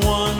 one.